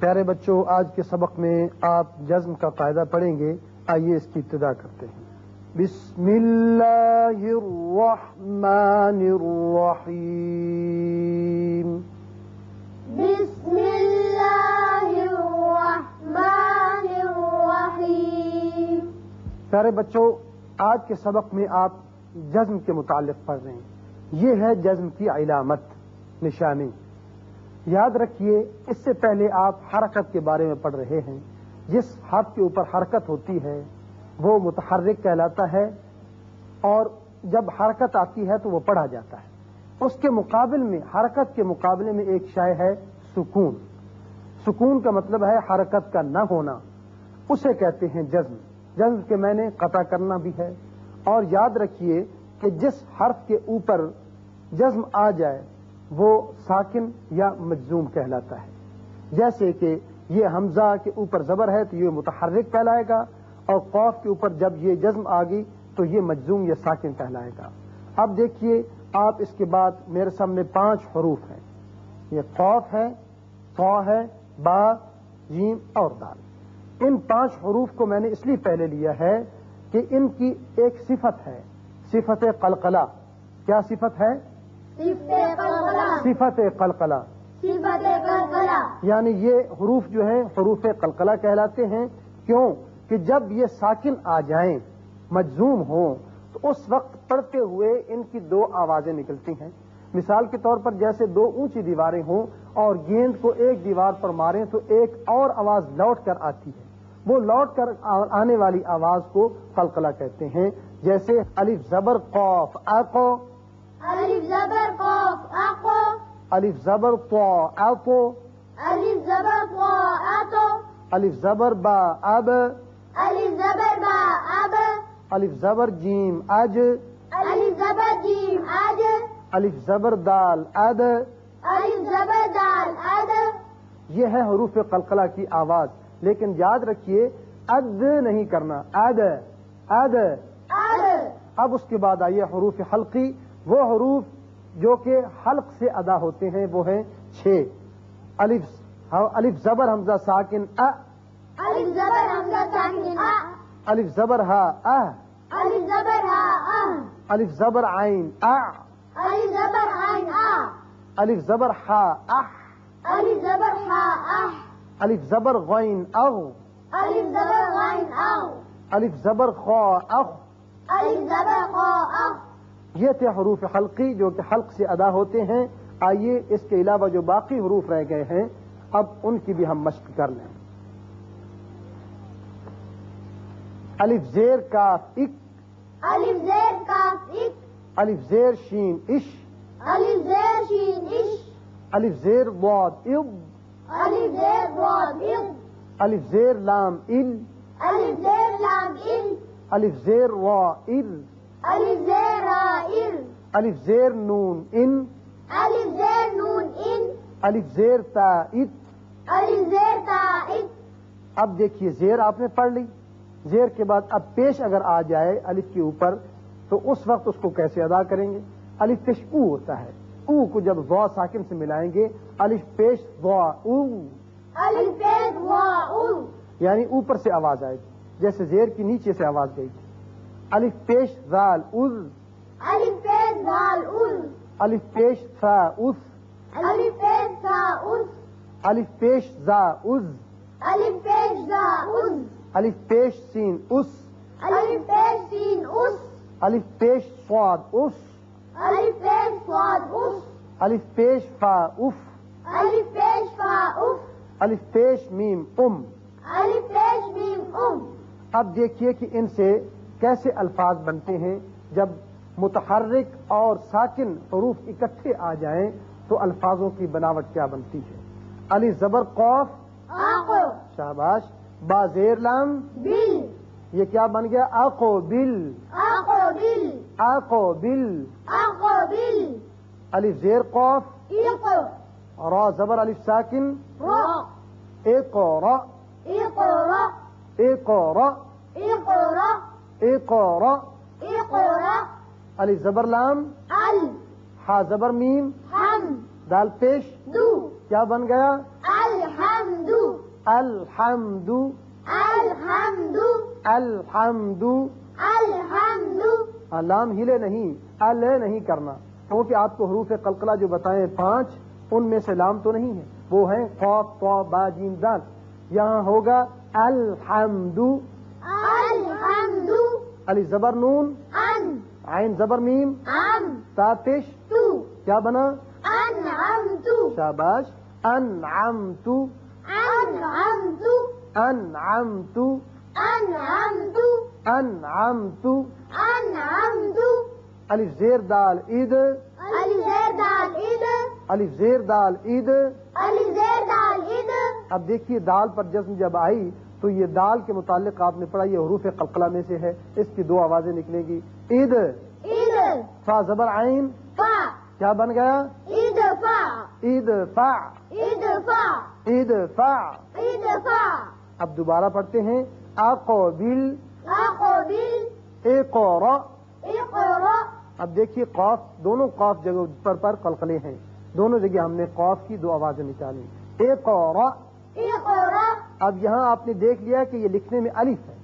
پیارے بچوں آج کے سبق میں آپ جزم کا قاعدہ پڑھیں گے۔ آئیے اس کی ابتدا کرتے ہیں۔ بسم اللہ الرحمن الرحیم۔ بسم اللہ الرحمن الرحیم۔ پیارے بچوں آج کے سبق میں آپ جزم کے متعلق پڑھ رہے ہیں۔ یہ ہے جزم کی علامت نشانی۔ یاد رکھیے، اس سے پہلے آپ حرکت کے بارے میں پڑھ رہے ہیں۔ جس حرف کے اوپر حرکت ہوتی ہے، وہ متحرک کہلاتا ہے اور جب حرکت آتی ہے تو وہ پڑھا جاتا ہے۔ اس کے مقابل میں، حرکت کے مقابلے میں ایک شے ہے سکون۔ سکون کا مطلب ہے حرکت کا نہ ہونا۔ اسے کہتے ہیں جزم۔ جزم کے میں نے قطع کرنا بھی ہے۔ اور یاد رکھیے کہ جس حرف کے اوپر جزم آ جائے وہ ساکن یا مجزوم کہلاتا ہے۔ جیسے کہ یہ حمزہ کے اوپر زبر ہے تو یہ متحرک کہلائے گا اور قوف کے اوپر جب یہ جزم آ گئی تو یہ مجزوم یا ساکن کہلائے گا۔ اب دیکھیے آپ اس کے بعد میرے سامنے پانچ حروف ہیں۔ یہ قوف ہے قو ہے، با، جیم اور دال۔ ان پانچ حروف کو میں نے اس لیے پہلے لیا ہے کہ ان کی ایک صفت ہے۔ صفت قلقلہ۔ کیا صفت ہے؟ صفت قلقلہ. صفت قلقلہ. یعنی یہ حروف جو ہیں حروف قلقلہ کہلاتے ہیں. کیوں؟ کہ جب یہ ساکن آ جائیں مجزوم ہوں تو اس وقت پڑھتے ہوئے ان کی دو آوازیں نکلتی ہیں. مثال کے طور پر جیسے دو اونچی دیواریں ہوں اور گیند کو ایک دیوار پر ماریں تو ایک اور آواز لوٹ کر آتی ہے. وہ لوٹ کر آنے والی آواز کو قلقلہ کہتے ہیں. جیسے الف زبر قوف آقو الف زبر قاف اقو الف زبر طو آقو الف زبر قا اتو الف زبر با اب الف زبر با اب الف زبر جیم اج الف زبر جیم اج الف زبر دال اد الف زبر دال اد یہ ہے حروف قلقلہ کی آواز لیکن یاد رکھیے اد نہیں کرنا اد اد. اد. اب اس کے بعد آئیے حروف حلقی وہ حروف جو کہ حلق سے ادا ہوتے ہیں وہ ہیں چھ الف الف زبر حمزہ ساکن ا الف زبر حمزہ ساکن ا الف زبر ہا الف زبر ہا ا الف زبر عین ا الف زبر عین ا الف زبر ہا الف زبر ہا الف زبر غین اغ الف زبر غین او الف زبر خا اخ الف زبر یہ تھے حروف حلقی جو کہ حلق سے ادا ہوتے ہیں۔ آئیے اس کے علاوہ جو باقی حروف رہ گئے ہیں اب ان کی بھی ہم مشق کر لیں۔ الف زیر کاف اک۔ الف زیر اک۔ الف زیر شین اش۔ الف زیر شین اش۔ الف زیر واد اب۔ الف زیر ضاد اض الف زیر لام ال۔ الف زیر لام ال۔ الف زیر وا ار الف زیر الف زیر نون ان۔ الف زیر نون ان۔ الف زیر تا ات۔ الف زیر تا ات۔ اب دیکھیے زیر آپ نے پڑھ لی۔ زیر کے بعد اب پیش اگر آ جائے الف کے اوپر تو اس وقت اس کو کیسے ادا کریں گے؟ الف پیش او ہوتا ہے۔ او کو جب وا ساکن سے ملائیں گے الف پیش وا او۔ الف پیش وا او۔ یعنی اوپر سے آواز آئے گی جیسے زیر کی نیچے سے آواز گئی۔ تھی الف پیش زال از الف پیش دال ال الف پیش فا اس الف پیش سا اس الف پیش زا از الف پیش زا اس الف پیش سین اس الف پیش سین اس الف پیش سواد اس الف پیش صاد اس الف پیش فا اف الف پیش فا اف الف پیش میم ام الف پیش میم ام اب دیکھیے کہ ان سے کیسے الفاظ بنتے ہیں؟ جب متحرک اور ساکن حروف اکٹھے آ جائیں تو الفاظوں کی بناوٹ کیا بنتی ہے؟ علی زبر قوف آقو شاباش با زیر لام بل۔ یہ کیا بن گیا؟ آقو بل آقو بل آقو بل آقو بل علی زیر قوف را زبر الف ساکن را۔ اقرا اقرا اقرا اقرا اقرا اقرا علی زبر لام. ال ہا زبر میم. حم. دال پیش. دو. کیا بن گیا؟ الحمد. الحمد. الحمد. الحمد. الحمد. لام ہلے نہیں ال نہیں کرنا۔ کیونکہ آپ کو حروف قلقلہ جو بتائیں پانچ ان میں سے لام تو نہیں ہے۔ وہ ہیں طا با جیم دال۔ یہاں ہوگا الحمد. علی زبر نون. ان. عین زبر میم. ام تاتش تو. کیا بنا؟ انعمت شاباش. انعمت انعمت انعمت انعمت انعمت انعمت علی زیر دال عید. علی زیر دال عید. علی زیر دال عید. علی زیر دال عید. اب دیکھیے دال پر جزم جب آئی تو یہ دال کے متعلق آپ نے پڑھا یہ حروف قلقلہ میں سے ہے اس کی دو آوازیں نکلیں گی۔ عید۔ عید۔ فا زبر عین۔ فا۔ کیا بن گیا؟ عید فا۔ عید فا۔ عید فا۔ عید فا۔ عید فا۔ اب دوبارہ پڑھتے ہیں۔ اقبل اقبل اقرا اقرا اب دیکھیے قاف دونوں قاف جگہ پر پر قلقلے ہیں۔ دونوں جگہ ہم نے قاف کی دو آوازیں نکالی۔ اقرا اقرا اب یہاں آپ نے دیکھ لیا کہ یہ لکھنے میں الف ہے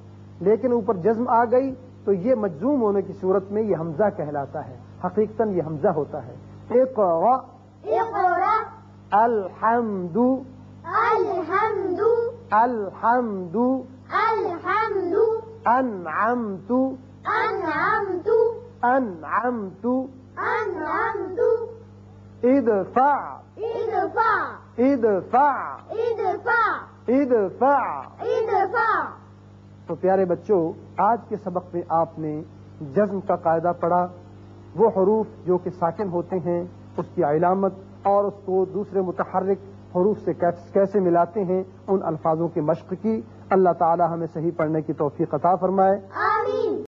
لیکن اوپر جزم آ گئی تو یہ مجزوم ہونے کی صورت میں یہ حمزہ کہلاتا ہے۔ حقیقتاً یہ حمزہ ہوتا ہے۔ اقرا اقرا الحمد الحمد الحمد الحمد انعمت انعمت انعمت انعمت ادفع ادفع ادفع ادفع. ادفع. تو پیارے بچوں آج کے سبق میں آپ نے جزم کا قاعدہ پڑھا وہ حروف جو کہ ساکن ہوتے ہیں اس کی علامت اور اس کو دوسرے متحرک حروف سے کیس- کیسے ملاتے ہیں ان الفاظوں کی مشق کی اللہ تعالی ہمیں صحیح پڑھنے کی توفیق عطا فرمائے۔ آمین۔